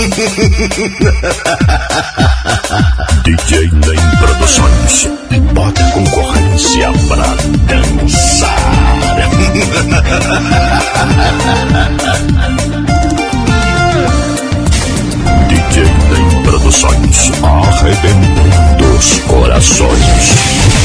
DJ Nem Produções. Bota concorrência pra dançar. DJ Nem Produções. Arrebentando os corações.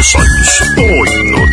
Nem Produções. Põe no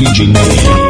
DJ Ney.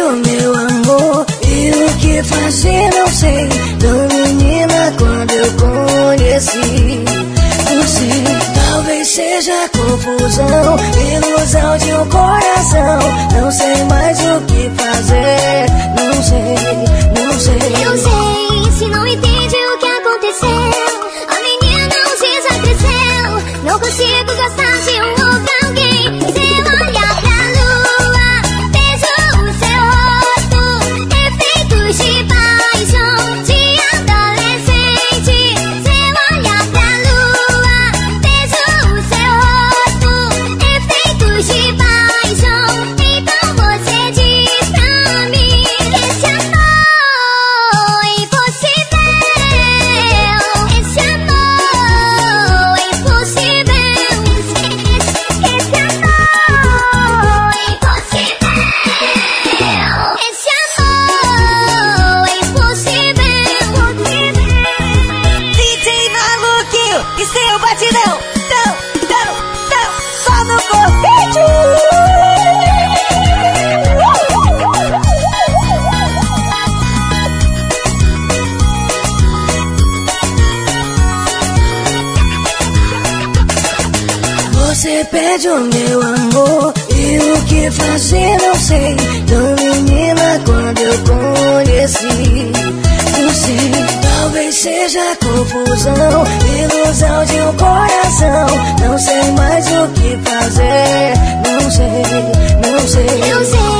o meu amor. E o que fazer não sei. Tão menina quando eu conheci. Você talvez seja confusão, ilusão de um coração. Não sei mais o que fazer. Não sei, não sei. Eu sei, se não entende o que aconteceu. A menina não se cresceu. Não consigo gostar. pede o meu amor E o que fazer não sei. Tão menina quando eu conheci. Não sei, talvez seja confusão Ilusão de um coração. Não sei mais o que fazer Não sei, não sei, não sei.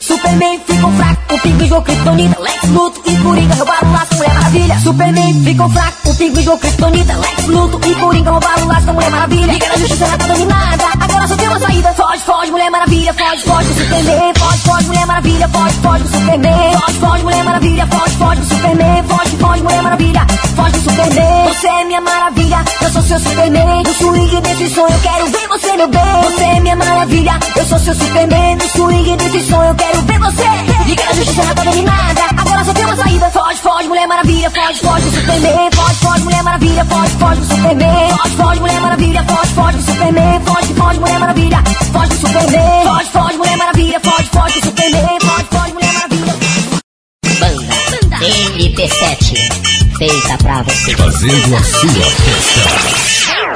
Superman ficou fraco, o pinguim jogou criptonita Lex Luthor e Coringa roubaram o laço é Mulher Maravilha. Superman ficou fraco, o pinguim jogou criptonita Lex Luthor e Coringa roubaram o laço é Mulher Maravilha. Liga da Justiça ela tá dominada. Maravilha, foge, foge do Superman. Foge, foge, Mulher Maravilha, foge, foge do Superman. Foge, foge, Mulher Maravilha, foge do Superman. Você é minha maravilha, eu sou seu Superman. No swing desse sonho eu quero ver você, meu bem. Você é minha maravilha, eu sou seu Superman. No swing desse sonho eu quero ver você. Liga na justiça, não tá dominada. Agora só tem uma saída foge, foge, mulher maravilha, foge, foge Superman. Foge, foge, mulher maravilha, foge, foge Superman. Foge, foge, mulher maravilha, foge, foge Superman. Foge, foge, mulher maravilha, foge Superman. Foge, foge, mulher maravilha, foge, foge Superman. Foge, foge, mulher maravilha. Banda, Banda. MP7, feita pra você. Fazendo a sua festa.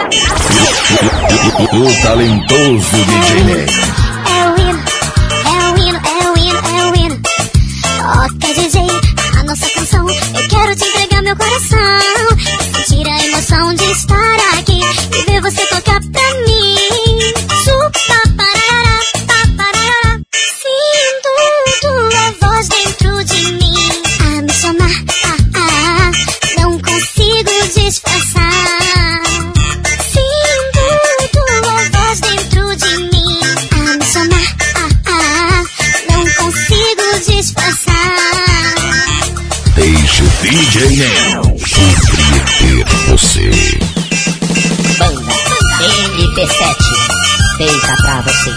o, talentoso DJ Nega. Eu quero te entregar meu coração. Sentir a emoção de estar aqui. DJ Ney. Surpreender você. Banda NP7. Feita pra você.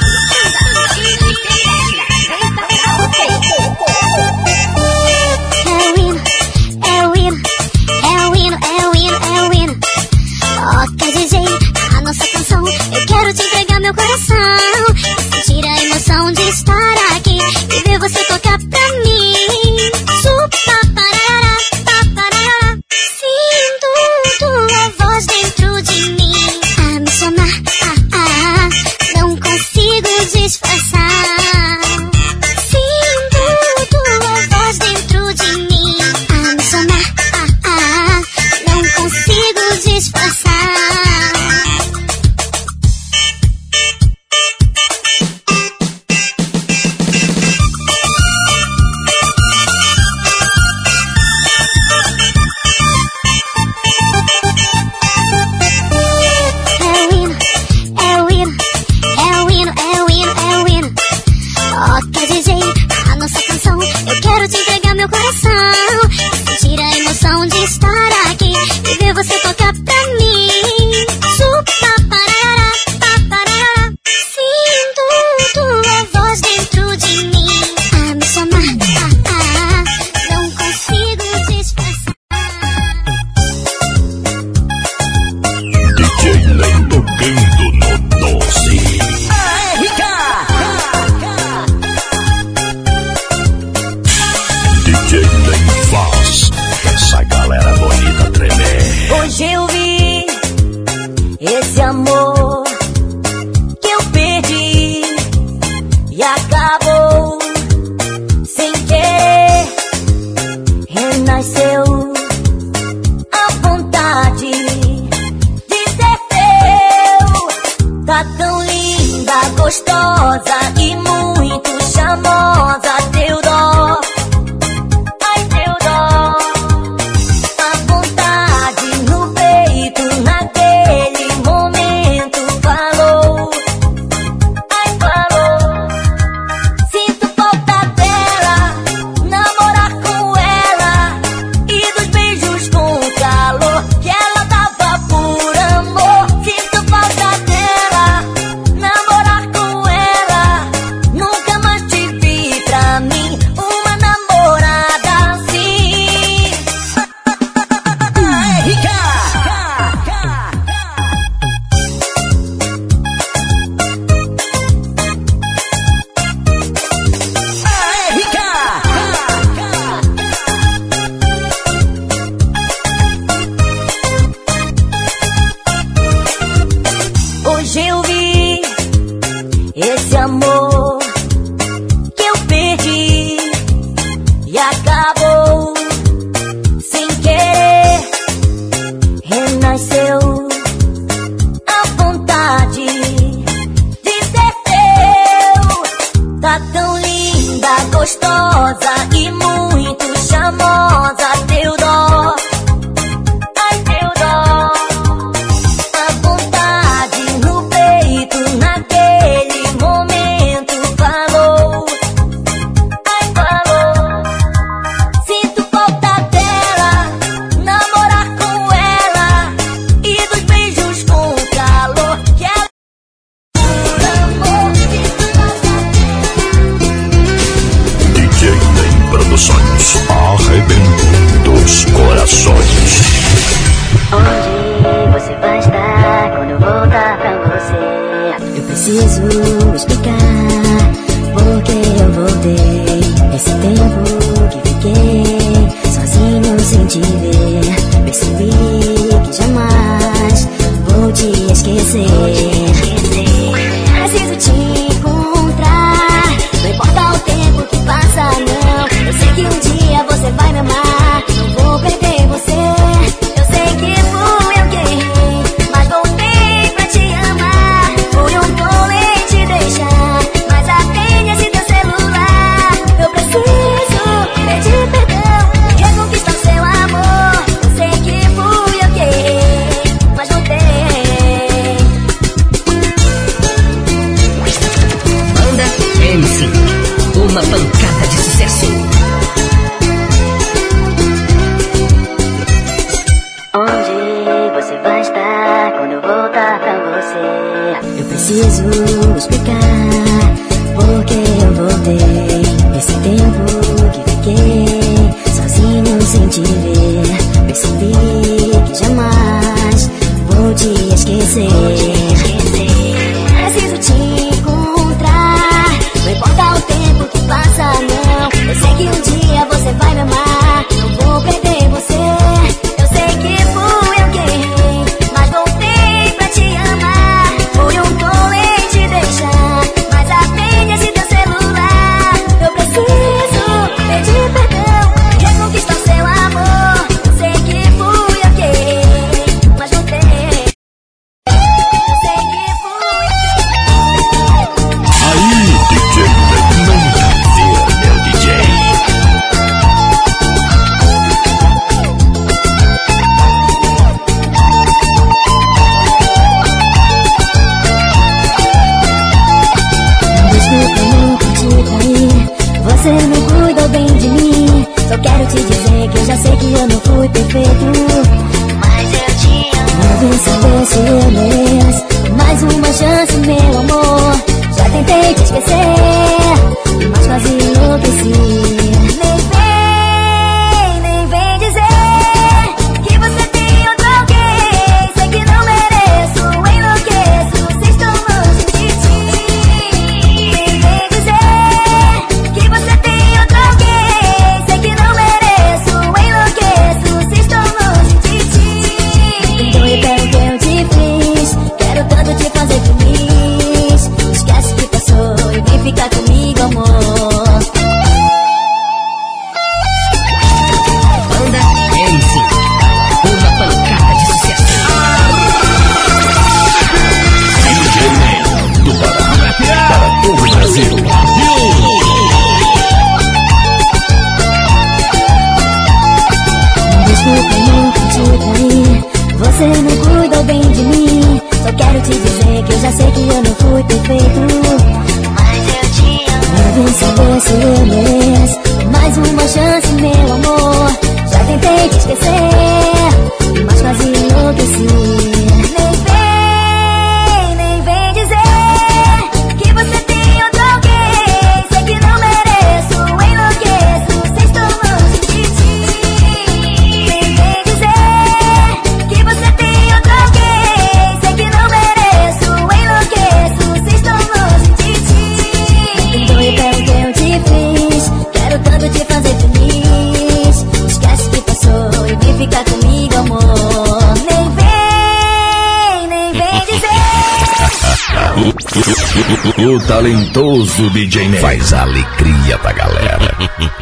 Talentoso DJ Ney faz alegria pra galera.